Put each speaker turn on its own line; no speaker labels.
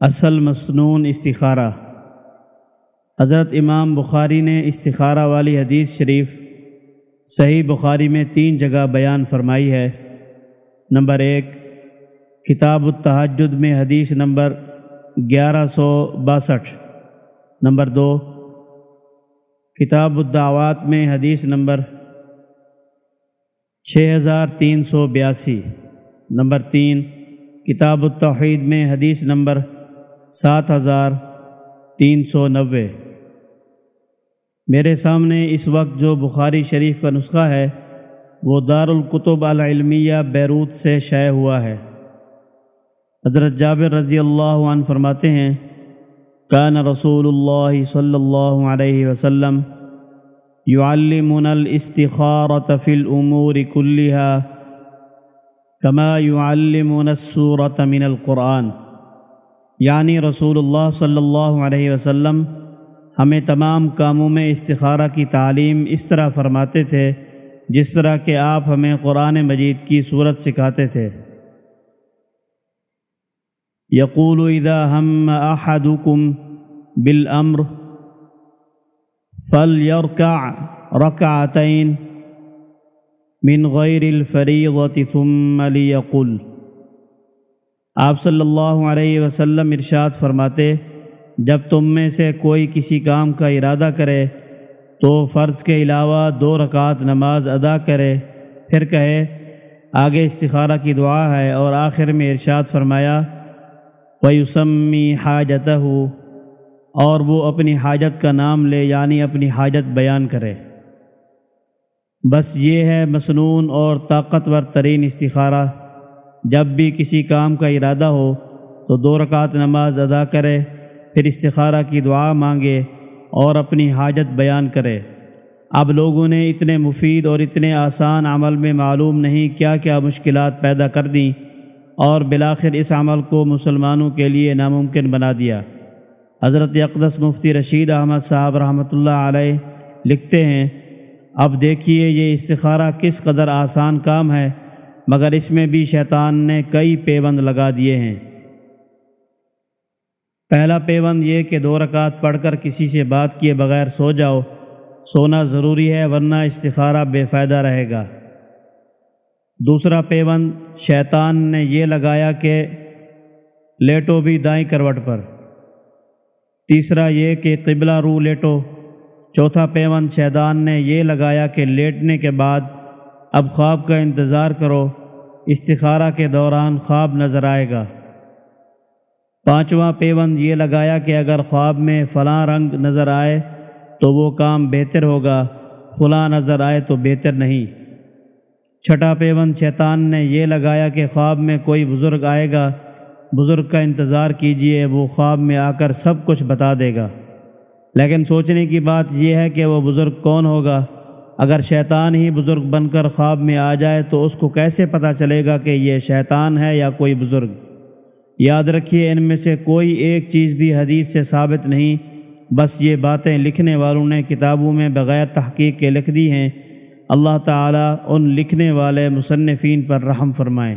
اصل مصنون استخارہ۔ حضرت امام بخاری نے استخارہ والی حدیث شریف صحیح بخاری میں تین جگہ بیان فرمائی ہے۔ نمبر ایک، کتاب التحجد میں حدیث نمبر گیارہ سو باسٹھ۔ نمبر دو، کتاب الدعوات میں حدیث نمبر چھ ہزار تین سو بیاسی۔ نمبر تین، کتاب التوحید میں حدیث نمبر سات ہزار تین سو نوے۔ میرے سامنے اس وقت جو بخاری شریف کا نسخہ ہے، وہ دارالکتب العلمیہ بیروت سے شائع ہوا ہے۔ حضرت جابر رضی اللہ عنہ فرماتے ہیں، کان رسول اللہ صلی اللہ علیہ وسلم يعلمنا الاستخارة في الأمور كلها كما يعلمنا السورة من القرآن۔ یعنی رسول اللہ صلی اللہ علیہ وسلم ہمیں تمام کاموں میں استخارہ کی تعلیم اس طرح فرماتے تھے، جس طرح کہ آپ ہمیں قرآن مجید کی صورت سکھاتے تھے۔ یقول اذا ہم احدکم بالامر فلیرکع رکعتین من غیر الفریضة ثم لیقل۔ آپ صلی اللہ علیہ وسلم ارشاد فرماتے، جب تم میں سے کوئی کسی کام کا ارادہ کرے تو فرض کے علاوہ دو رکعت نماز ادا کرے، پھر کہے، آگے استخارہ کی دعا ہے اور آخر میں ارشاد فرمایا ویسمی حاجتہ اور وہ اپنی حاجت کا نام لے یعنی اپنی حاجت بیان کرے۔ بس یہ ہے مسنون اور طاقتور ترین استخارہ۔ جب بھی کسی کام کا ارادہ ہو تو دو رکعت نماز ادا کرے، پھر استخارہ کی دعا مانگے اور اپنی حاجت بیان کرے۔ اب لوگوں نے اتنے مفید اور اتنے آسان عمل میں معلوم نہیں کیا کیا مشکلات پیدا کر دیں اور بلاخر اس عمل کو مسلمانوں کے لیے ناممکن بنا دیا۔ حضرت اقدس مفتی رشید احمد صاحب رحمۃ اللہ علیہ لکھتے ہیں، اب دیکھیے یہ استخارہ کس قدر آسان کام ہے۔ مگر اس میں بھی شیطان نے کئی پیوند لگا دیے ہیں۔ پہلا پیوند یہ کہ دو رکعت پڑھ کر کسی سے بات کیے بغیر سو جاؤ۔ سونا ضروری ہے ورنہ استخارہ بے فائدہ رہے گا۔ دوسرا پیوند، شیطان نے یہ لگایا کہ لیٹو بھی دائیں کروٹ پر۔ تیسرا یہ کہ قبلہ رو لیٹو۔ چوتھا پیوند، شیطان نے یہ لگایا کہ لیٹنے کے بعد اب خواب کا انتظار کرو، استخارہ کے دوران خواب نظر آئے گا۔ پانچواں پیوند یہ لگایا کہ اگر خواب میں فلاں رنگ نظر آئے تو وہ کام بہتر ہوگا فلاں نظر آئے تو بہتر نہیں۔ چھٹا پیوند شیطان نے یہ لگایا کہ خواب میں کوئی بزرگ آئے گا، بزرگ کا انتظار کیجیے، وہ خواب میں آ کر سب کچھ بتا دے گا۔ لیکن سوچنے کی بات یہ ہے کہ وہ بزرگ کون ہوگا اگر شیطان ہی بزرگ بن کر خواب میں آ جائے تو اس کو کیسے پتہ چلے گا کہ یہ شیطان ہے یا کوئی بزرگ؟ یاد رکھیے، ان میں سے کوئی ایک چیز بھی حدیث سے ثابت نہیں۔ بس یہ باتیں لکھنے والوں نے کتابوں میں بغیر تحقیق کے لکھ دی ہیں۔ اللہ تعالیٰ ان لکھنے والے مصنفین پر رحم فرمائیں